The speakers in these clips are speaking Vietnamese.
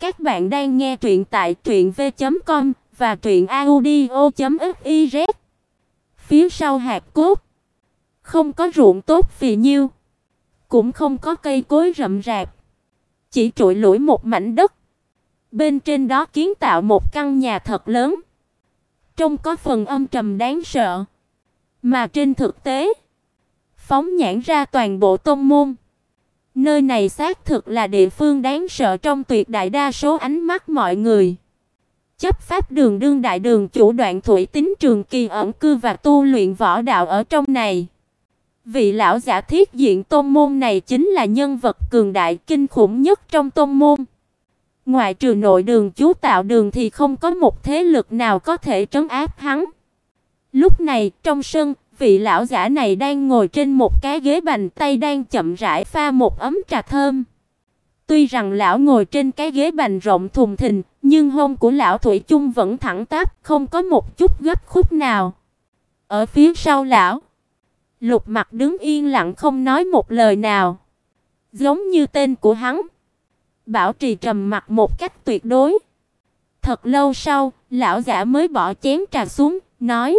Các bạn đang nghe truyện tại truyệnv.com và truyệnaudio.fiz. Phía sau hạt cốt, không có ruộng tốt vì nhiêu, cũng không có cây cối rậm rạp, chỉ trụi lủi một mảnh đất. Bên trên đó kiến tạo một căn nhà thật lớn, trông có phần âm trầm đáng sợ. Mà trên thực tế, phóng nhãn ra toàn bộ tông môn, nơi này xác thực là địa phương đáng sợ trong tuyệt đại đa số ánh mắt mọi người. Chấp pháp đường đương đại đường chủ đoạn thủy tính trường kỳ ẩn cư và tu luyện võ đạo ở trong này. Vị lão giả thiết diện tôn môn này chính là nhân vật cường đại kinh khủng nhất trong tôn môn. ngoài trừ nội đường chú tạo đường thì không có một thế lực nào có thể trấn áp hắn. Lúc này, trong sân, vị lão giả này đang ngồi trên một cái ghế bành tay đang chậm rãi pha một ấm trà thơm. Tuy rằng lão ngồi trên cái ghế bành rộng thùng thình, nhưng hông của lão thủy chung vẫn thẳng tắp, không có một chút gấp khúc nào. Ở phía sau lão, Lục Mặc đứng yên lặng không nói một lời nào, giống như tên của hắn. Bảo trì trầm mặc một cách tuyệt đối. Thật lâu sau, lão giả mới bỏ chén trà xuống, nói: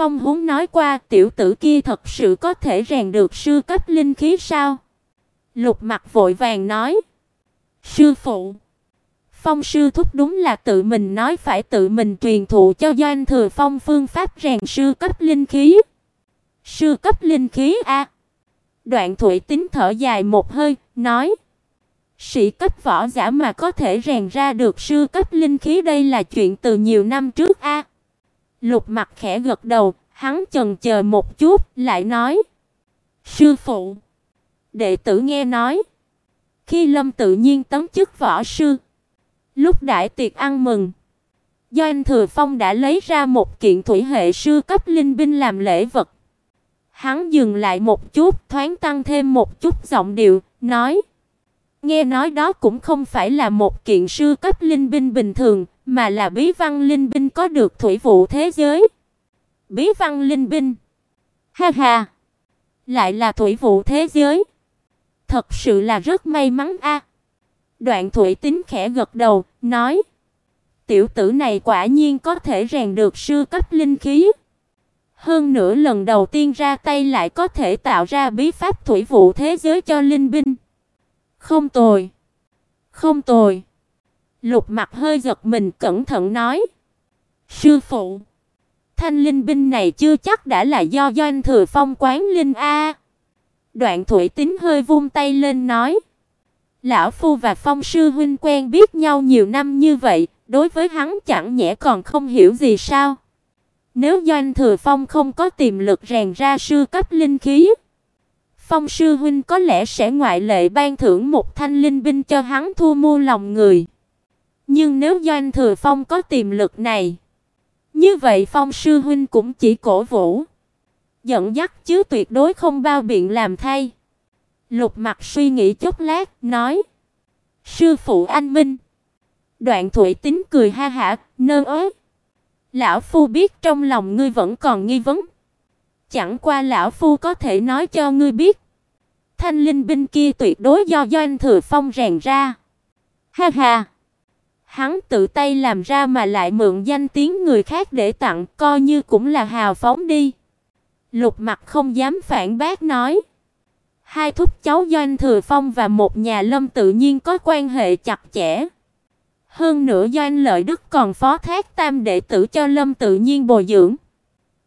Phong huống nói qua, tiểu tử kia thật sự có thể rèn được sư cấp linh khí sao? Lục Mặc vội vàng nói: "Sư phụ, Phong sư thúc đúng là tự mình nói phải tự mình truyền thụ cho Doanh Thừa Phong phương pháp rèn sư cấp linh khí." Sư cấp linh khí a? Đoạn Thủy Tính thở dài một hơi, nói: Sĩ cấp võ giả mà có thể rèn ra được sư cấp linh khí đây là chuyện từ nhiều năm trước a. Lục Mặc khẽ gật đầu, hắn chần chờ một chút, lại nói: "Sư phụ, đệ tử nghe nói, khi Lâm tự nhiên tấn chức võ sư, lúc đại tiệc ăn mừng, do anh Thừa Phong đã lấy ra một kiện thủy hệ sư cấp linh binh làm lễ vật." Hắn dừng lại một chút, thoáng tăng thêm một chút giọng điệu, nói: Nghe nói đó cũng không phải là một kiện sư cấp linh binh bình thường, mà là bí văn linh binh có được thủy vụ thế giới. Bí văn linh binh. Ha ha. Lại là thủy vụ thế giới. Thật sự là rất may mắn a. Đoạn Thủy Tính khẽ gật đầu, nói: "Tiểu tử này quả nhiên có thể rèn được sư cấp linh khí." Hơn nữa lần đầu tiên ra tay lại có thể tạo ra bí pháp thủy vụ thế giới cho linh binh. Không tồi. Không tồi. Lục Mặc hơi giật mình cẩn thận nói: "Sư phụ, thanh linh binh này chưa chắc đã là do Doanh Thừa Phong quán linh a." Đoạn Thủy Tính hơi vung tay lên nói: "Lão phu và Phong sư huynh quen biết nhau nhiều năm như vậy, đối với hắn chẳng nhẽ còn không hiểu gì sao?" Nếu Doanh Thừa Phong không có tiềm lực rèn ra sư cấp linh khí, Phong sư huynh có lẽ sẽ ngoại lệ ban thưởng một thanh linh binh cho hắn thu mua lòng người. Nhưng nếu Doanh Thừa Phong có tiềm lực này, như vậy Phong sư huynh cũng chỉ cổ vũ, dẫn dắt chứ tuyệt đối không bao biện làm thay. Lục Mặc suy nghĩ chốc lát, nói: "Sư phụ anh minh." Đoạn Thủy Tính cười ha hả, nơ ớ. "Lão phu biết trong lòng ngươi vẫn còn nghi vấn." Chẳng qua lão phu có thể nói cho ngươi biết, thanh linh binh kia tuyệt đối do Doanh Thừa Phong rèn ra. Ha ha. Hắn tự tay làm ra mà lại mượn danh tiếng người khác để tặng, coi như cũng là hào phóng đi. Lục Mặc không dám phản bác nói, hai thúc cháu Doanh Thừa Phong và một nhà Lâm tự nhiên có quan hệ chặt chẽ. Hơn nữa Doanh Lợi Đức còn phó thác tam đệ tử cho Lâm tự nhiên bồi dưỡng.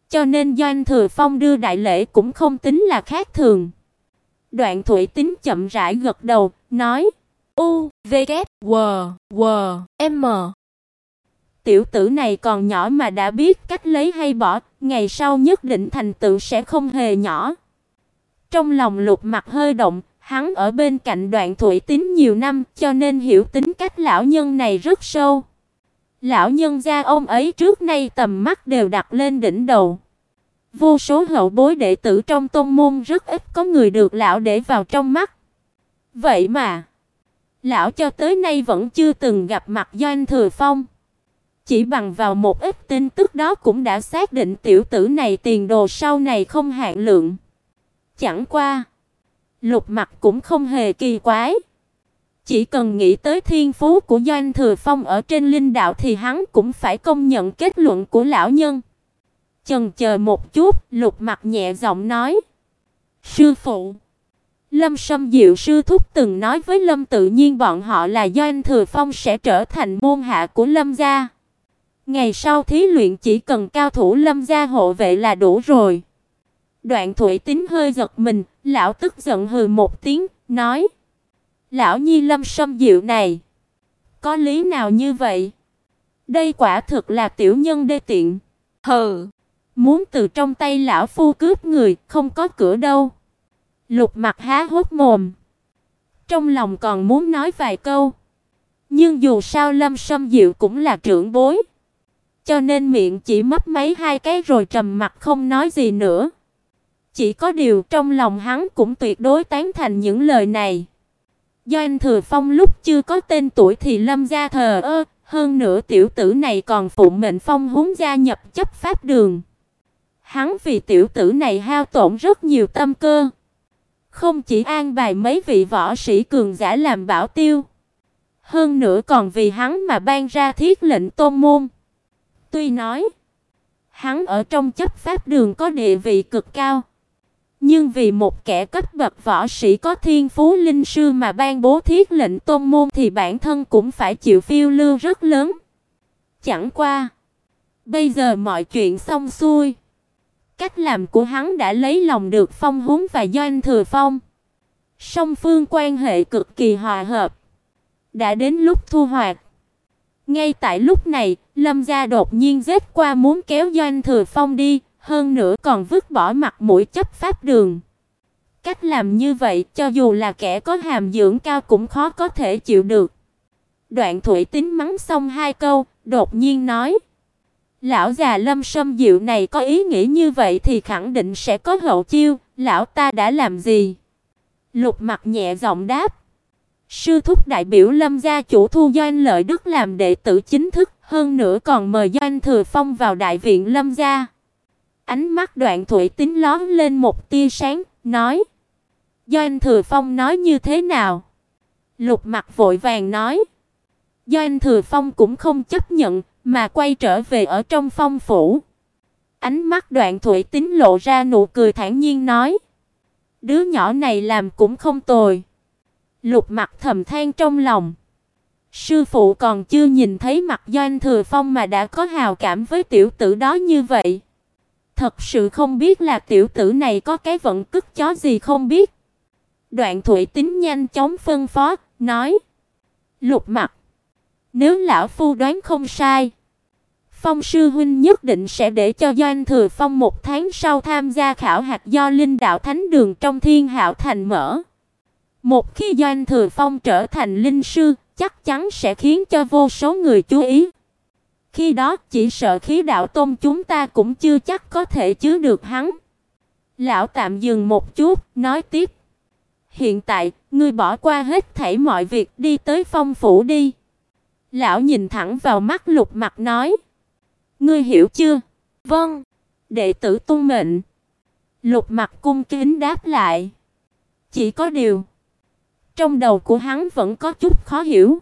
Cho nên Doanh Thừa Phong đưa đại lễ cũng không tính là khác thường. Đoạn Thủy Tính chậm rãi gật đầu, nói: "U, V, K, W, W, M." Tiểu tử này còn nhỏ mà đã biết cách lấy hay bỏ, ngày sau nhất định thành tựu sẽ không hề nhỏ. Trong lòng Lục Mặc hơi động, hắn ở bên cạnh Đoạn Thủy tín nhiều năm, cho nên hiểu tính cách lão nhân này rất sâu. Lão nhân gia ông ấy trước nay tầm mắt đều đặt lên đỉnh đầu. Vô số hậu bối đệ tử trong tôn môn rất ít có người được lão để vào trong mắt. Vậy mà, lão cho tới nay vẫn chưa từng gặp mặt Doanh Thừa Phong. Chỉ bằng vào một ít tin tức đó cũng đã xác định tiểu tử này tiền đồ sau này không hạn lượng. Chẳng qua, Lục Mặc cũng không hề kỳ quái. Chỉ cần nghĩ tới thiên phú của Doanh Thừa Phong ở trên linh đạo thì hắn cũng phải công nhận kết luận của lão nhân. Chần chờ một chút, Lục Mặc nhẹ giọng nói: "Sư phụ, Lâm Sâm Diệu sư thúc từng nói với Lâm tự nhiên bọn họ là do anh Thừa Phong sẽ trở thành môn hạ của Lâm gia. Ngày sau thí luyện chỉ cần cao thủ Lâm gia hộ vệ là đủ rồi." Đoạn Thủy Tính hơi giật mình, lão tức giận hừ một tiếng, nói: "Lão Nhi Lâm Sâm Diệu này, có lý nào như vậy? Đây quả thực là tiểu nhân đê tiện." Hừ, muốn từ trong tay lão phu cướp người, không có cửa đâu. Lục Mặc há hốc mồm, trong lòng còn muốn nói vài câu, nhưng dù sao Lâm Sâm Diệu cũng là trưởng bối, cho nên miệng chỉ mấp máy hai cái rồi trầm mặt không nói gì nữa. Chỉ có điều trong lòng hắn cũng tuyệt đối tán thành những lời này. Do anh Thừa Phong lúc chưa có tên tuổi thì Lâm gia thờ ơ, hơn nữa tiểu tử này còn phụ mệnh Phong húng gia nhập chấp pháp đường. Hắn vì tiểu tử này hao tổn rất nhiều tâm cơ. Không chỉ an bài mấy vị võ sĩ cường giả làm bảo tiêu, hơn nữa còn vì hắn mà ban ra thiết lệnh tôn môn. Tuy nói, hắn ở trong chấp pháp đường có địa vị cực cao, nhưng vì một kẻ cấp bậc võ sĩ có thiên phú linh sư mà ban bố thiết lệnh tôn môn thì bản thân cũng phải chịu phiêu lưu rất lớn. Chẳng qua, bây giờ mọi chuyện xong xuôi, cách làm của hắn đã lấy lòng được Phong Húng và Doanh Thừa Phong. Song phương quan hệ cực kỳ hòa hợp. Đã đến lúc thu hoạch. Ngay tại lúc này, Lâm gia đột nhiên giết qua muốn kéo Doanh Thừa Phong đi, hơn nữa còn vứt bỏ mặt mũi chấp pháp đường. Cách làm như vậy, cho dù là kẻ có hàm dưỡng cao cũng khó có thể chịu được. Đoạn Thủy Tính mắng xong hai câu, đột nhiên nói: "Lão già Lâm Sâm Diệu này có ý nghĩ như vậy thì khẳng định sẽ có hậu chiêu, lão ta đã làm gì?" Lục Mặc nhẹ giọng đáp: Sư thúc đại biểu Lâm gia chủ thu Doanh Lợi Đức làm đệ tử chính thức, hơn nữa còn mời Doanh Thừa Phong vào đại viện Lâm gia. Ánh mắt Đoạn Thủy Tính lóe lên một tia sáng, nói: "Doanh Thừa Phong nói như thế nào?" Lục Mặc vội vàng nói: "Doanh Thừa Phong cũng không chấp nhận, mà quay trở về ở trong phong phủ." Ánh mắt Đoạn Thủy Tín lộ ra nụ cười thản nhiên nói: "Đứa nhỏ này làm cũng không tồi." Lục Mặc thầm than trong lòng. Sư phụ còn chưa nhìn thấy mặt Doanh Thừa Phong mà đã có hào cảm với tiểu tử đó như vậy. Thật sự không biết là tiểu tử này có cái vận cức chó gì không biết. Đoạn Thủy Tín nhanh chóng phân phó, nói: "Lục Mặc, nếu lão phu đoán không sai, Phong sư huynh nhất định sẽ để cho Doanh Thừa Phong một tháng sau tham gia khảo hạch do Linh Đạo Thánh Đường trong Thiên Hạo Thành mở. Một khi Doanh Thừa Phong trở thành linh sư, chắc chắn sẽ khiến cho vô số người chú ý. Khi đó chỉ sợ khí đạo tôn chúng ta cũng chưa chắc có thể chứa được hắn. Lão tạm dừng một chút, nói tiếp. Hiện tại, ngươi bỏ qua hết thảy mọi việc đi tới phong phủ đi. Lão nhìn thẳng vào mắt lục mặc nói. Ngươi hiểu chưa? Vâng. Đệ tử tuân mệnh. Lục mặc cung kính đáp lại. Chỉ có điều. Trong đầu của hắn vẫn có chút khó hiểu.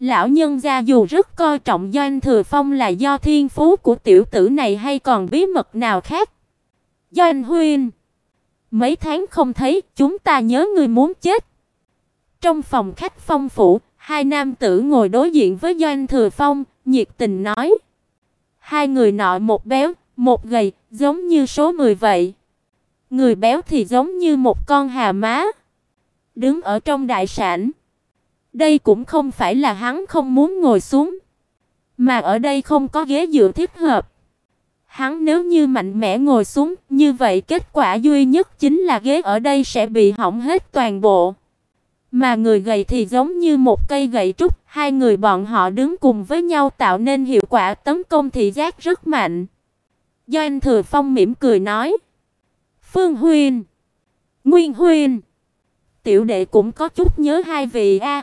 Lão nhân gia dù rất coi trọng Doanh Thừa Phong là do thiên phú của tiểu tử này hay còn bí mật nào khác. Doanh Huynh, mấy tháng không thấy, chúng ta nhớ người muốn chết. Trong phòng khách phong phủ, hai nam tử ngồi đối diện với Doanh Thừa Phong, nhiệt tình nói: Hai người nọ một béo, một gầy, giống như số 10 vậy. Người béo thì giống như một con hà má, đứng ở trong đại sảnh. Đây cũng không phải là hắn không muốn ngồi xuống, mà ở đây không có ghế dựa thích hợp. Hắn nếu như mạnh mẽ ngồi xuống, như vậy kết quả duy nhất chính là ghế ở đây sẽ bị hỏng hết toàn bộ. Mà người gầy thì giống như một cây gậy trúc, hai người bọn họ đứng cùng với nhau tạo nên hiệu quả tấn công thị giác rất mạnh. Do anh Thừa Phong mỉm cười nói: "Phương Huynh, Nguyên Huynh, tiểu đệ cũng có chút nhớ hai vị a."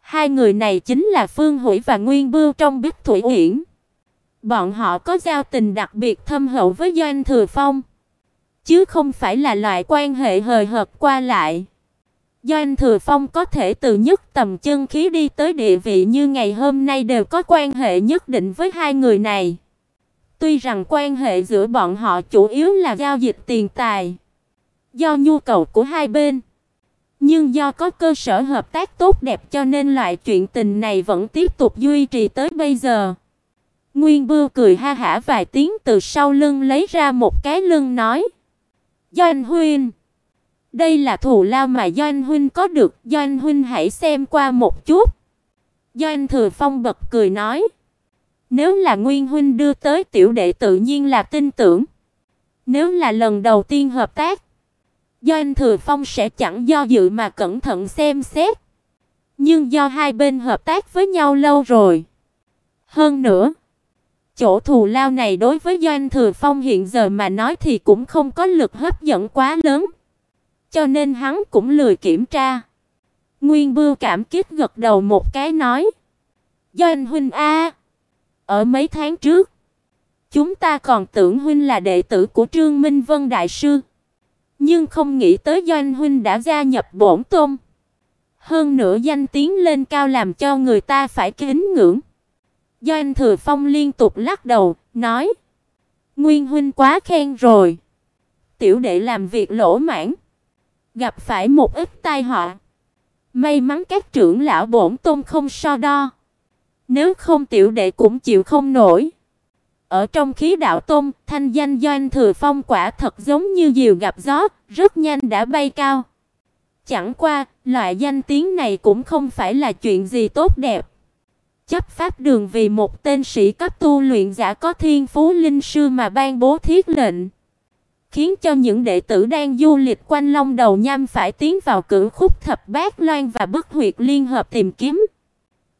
Hai người này chính là Phương Hủy và Nguyên Bưu trong Bích Thủy Uyển. Bọn họ có giao tình đặc biệt thâm hậu với Doanh Thừa Phong, chứ không phải là loại quan hệ hời hợt qua lại. Doanh Thừa Phong có thể từ nhất tầm chân khí đi tới địa vị như ngày hôm nay đều có quan hệ nhất định với hai người này. Tuy rằng quan hệ giữa bọn họ chủ yếu là giao dịch tiền tài, do nhu cầu của hai bên, nhưng do có cơ sở hợp tác tốt đẹp cho nên loại chuyện tình này vẫn tiếp tục duy trì tới bây giờ. Nguyên Bưu cười ha hả vài tiếng từ sau lưng lấy ra một cái lưng nói: "Doanh huynh, đây là thù lao mà Doanh huynh có được, Doanh huynh hãy xem qua một chút." Doanh Thừa Phong bật cười nói: "Nếu là Nguyên huynh đưa tới tiểu đệ tự nhiên là tin tưởng. Nếu là lần đầu tiên hợp tác, Doanh Thừa Phong sẽ chẳng do dự mà cẩn thận xem xét. Nhưng do hai bên hợp tác với nhau lâu rồi, hơn nữa, chỗ thù lao này đối với Doanh Thừa Phong hiện giờ mà nói thì cũng không có lực hấp dẫn quá lớn, cho nên hắn cũng lười kiểm tra. Nguyên Bưu cảm kích gật đầu một cái nói: "Doanh huynh a, ở mấy tháng trước, chúng ta còn tưởng huynh là đệ tử của Trương Minh Vân đại sư." nhưng không nghĩ tới Doanh huynh đã gia nhập bổn tôn. Hơn nữa danh tiếng lên cao làm cho người ta phải kính ngưỡng. Doanh Thừa Phong liên tục lắc đầu, nói: "Nguyên huynh quá khen rồi. Tiểu đệ làm việc lỗ mãn, gặp phải một ít tai họa. May mắn các trưởng lão bổn tôn không so đo, nếu không tiểu đệ cũng chịu không nổi." Ở trong khí đạo tôn, thanh danh Doanh Thừa Phong quả thật giống như diều gặp gió, rất nhanh đã bay cao. Chẳng qua, loại danh tiếng này cũng không phải là chuyện gì tốt đẹp. Chấp pháp đường vì một tên sĩ cấp tu luyện giả có thiên phú linh sư mà ban bố thiết lệnh, khiến cho những đệ tử đang du lịch quanh Long Đầu Nham phải tiến vào cửu khúc thập bát loan và bức huyệt liên hợp tìm kiếm.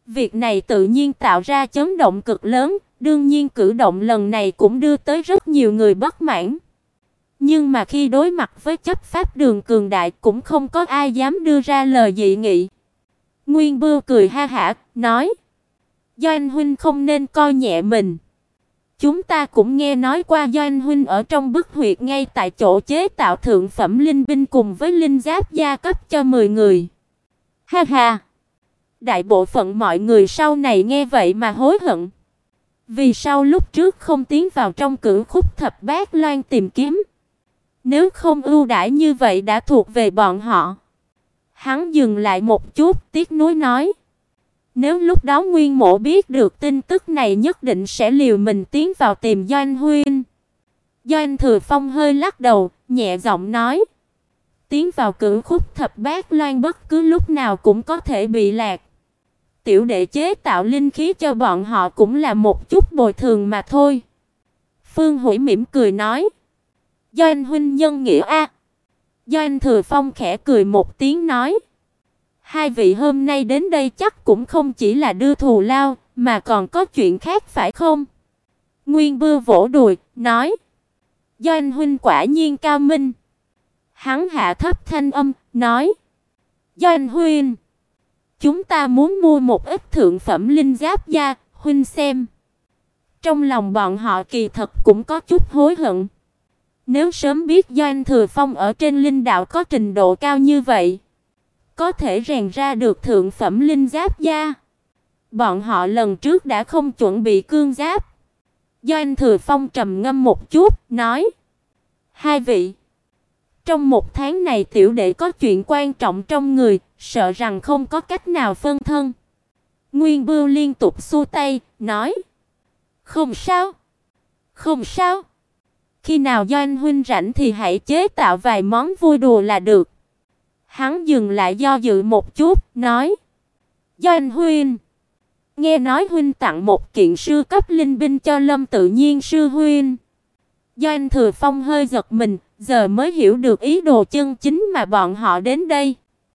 Việc này tự nhiên tạo ra chấn động cực lớn, Đương nhiên cử động lần này cũng đưa tới rất nhiều người bất mãn. Nhưng mà khi đối mặt với chấp pháp đường cường đại cũng không có ai dám đưa ra lời dị nghị. Nguyên Bưu cười ha hả, nói: Do anh huynh không nên coi nhẹ mình. Chúng ta cũng nghe nói qua Doanh huynh ở trong bức huyệt ngay tại chỗ chế tạo thượng phẩm linh binh cùng với linh giáp gia cấp cho 10 người." Ha ha. Đại bộ phận mọi người sau này nghe vậy mà hối hận. Vì sao lúc trước không tiến vào trong cửu khúc thập bát loan tìm kiếm? Nếu không ưu đãi như vậy đã thuộc về bọn họ. Hắn dừng lại một chút, tiếc nuối nói: "Nếu lúc đó Nguyên Mộ biết được tin tức này nhất định sẽ liều mình tiến vào tìm Doanh huynh." Doanh Thừa Phong hơi lắc đầu, nhẹ giọng nói: "Tiến vào cửu khúc thập bát loan bất cứ lúc nào cũng có thể bị lạc tiểu đệ chế tạo linh khí cho bọn họ cũng là một chút bồi thường mà thôi." Phương Hủy mỉm cười nói. doanh huynh nhân nghĩa a." doanh Thừa Phong khẽ cười một tiếng nói. Hai vị hôm nay đến đây chắc cũng không chỉ là đưa thù lao, mà còn có chuyện khác phải không? Nguyên Bưu vỗ đùi, nói: "Do anh huynh quả nhiên cao minh." Hắn hạ thấp thanh âm, nói: "Do anh huynh, Chúng ta muốn mua một ít thượng phẩm linh giáp da huynh xem. Trong lòng bọn họ kỳ thật cũng có chút hối hận. Nếu sớm biết Doanh Thừa Phong ở trên linh đạo có trình độ cao như vậy, có thể rèn ra được thượng phẩm linh giáp gia. Bọn họ lần trước đã không chuẩn bị cương giáp. Doanh Thừa Phong trầm ngâm một chút, nói: "Hai vị, trong một tháng này tiểu đệ có chuyện quan trọng trong người, sợ rằng không có cách nào phân thân. Nguyên Bưu liên tục xua tay, nói: "Không sao, không sao. Khi nào do anh huynh rảnh thì hãy chế tạo vài món vui đùa là được." Hắn dừng lại do dự một chút, nói: "Do anh huynh, nghe nói huynh tặng một kiện sư cấp linh binh cho Lâm Tự Nhiên sư huynh." Do anh Thừa Phong hơi giật mình, giờ mới hiểu được ý đồ chân chính mà bọn họ đến đây.